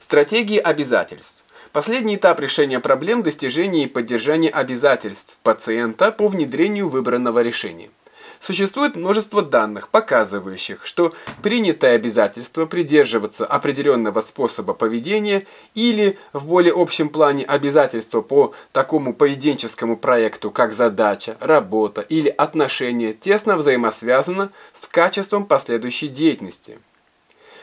Стратегии обязательств. Последний этап решения проблем достижения и поддержания обязательств пациента по внедрению выбранного решения. Существует множество данных, показывающих, что принятое обязательство придерживаться определенного способа поведения или в более общем плане обязательство по такому поведенческому проекту, как задача, работа или отношения, тесно взаимосвязано с качеством последующей деятельности.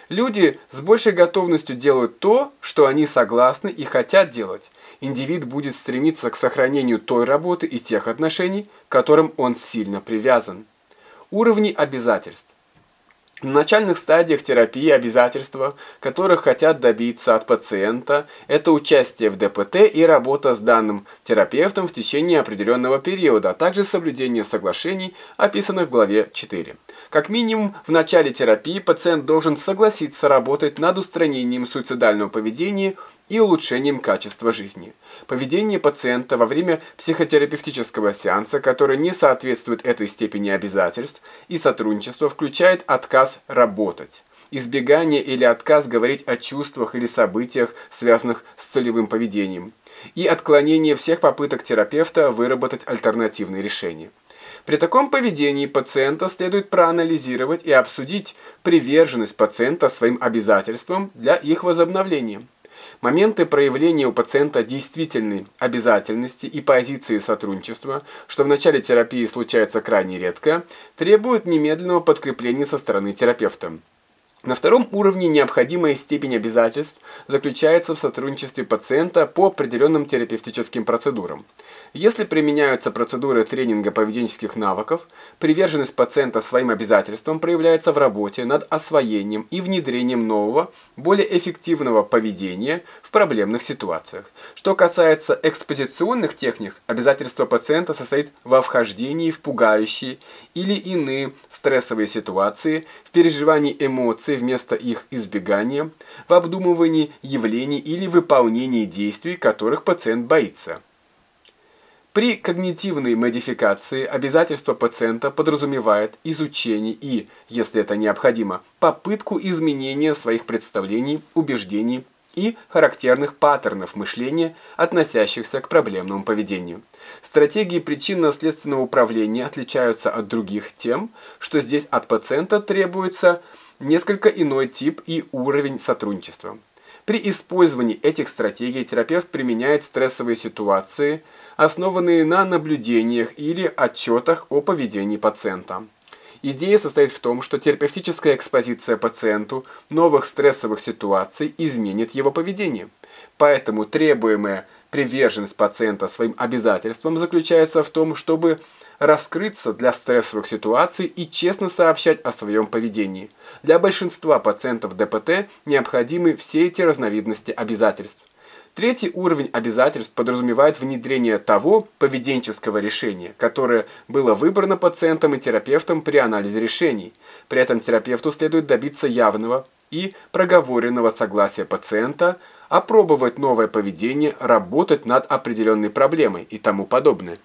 Люди с большей готовностью делают то, что они согласны и хотят делать. Индивид будет стремиться к сохранению той работы и тех отношений, к которым он сильно привязан. Уровни обязательств. В начальных стадиях терапии обязательства, которых хотят добиться от пациента, это участие в ДПТ и работа с данным терапевтом в течение определенного периода, а также соблюдение соглашений, описанных в главе 4. Как минимум, в начале терапии пациент должен согласиться работать над устранением суицидального поведения и улучшением качества жизни. Поведение пациента во время психотерапевтического сеанса, который не соответствует этой степени обязательств и сотрудничества, включает отказ работать. Избегание или отказ говорить о чувствах или событиях, связанных с целевым поведением. И отклонение всех попыток терапевта выработать альтернативные решения. При таком поведении пациента следует проанализировать и обсудить приверженность пациента своим обязательствам для их возобновления. Моменты проявления у пациента действительной обязательности и позиции сотрудничества, что в начале терапии случается крайне редко, требуют немедленного подкрепления со стороны терапевта. На втором уровне необходимая степень обязательств заключается в сотрудничестве пациента по определенным терапевтическим процедурам. Если применяются процедуры тренинга поведенческих навыков, приверженность пациента своим обязательствам проявляется в работе над освоением и внедрением нового, более эффективного поведения в проблемных ситуациях. Что касается экспозиционных техник, обязательство пациента состоит во вхождении в пугающие или иные стрессовые ситуации, в переживании эмоций вместо их избегания, в обдумывании явлений или выполнении действий, которых пациент боится. При когнитивной модификации обязательство пациента подразумевает изучение и, если это необходимо, попытку изменения своих представлений, убеждений и характерных паттернов мышления, относящихся к проблемному поведению. Стратегии причинно-следственного управления отличаются от других тем, что здесь от пациента требуется несколько иной тип и уровень сотрудничества. При использовании этих стратегий терапевт применяет стрессовые ситуации, основанные на наблюдениях или отчетах о поведении пациента. Идея состоит в том, что терапевтическая экспозиция пациенту новых стрессовых ситуаций изменит его поведение. Поэтому требуемая приверженность пациента своим обязательствам заключается в том, чтобы раскрыться для стрессовых ситуаций и честно сообщать о своем поведении. Для большинства пациентов ДПТ необходимы все эти разновидности обязательств. Третий уровень обязательств подразумевает внедрение того поведенческого решения, которое было выбрано пациентом и терапевтом при анализе решений. При этом терапевту следует добиться явного и проговоренного согласия пациента, опробовать новое поведение, работать над определенной проблемой и тому подобное.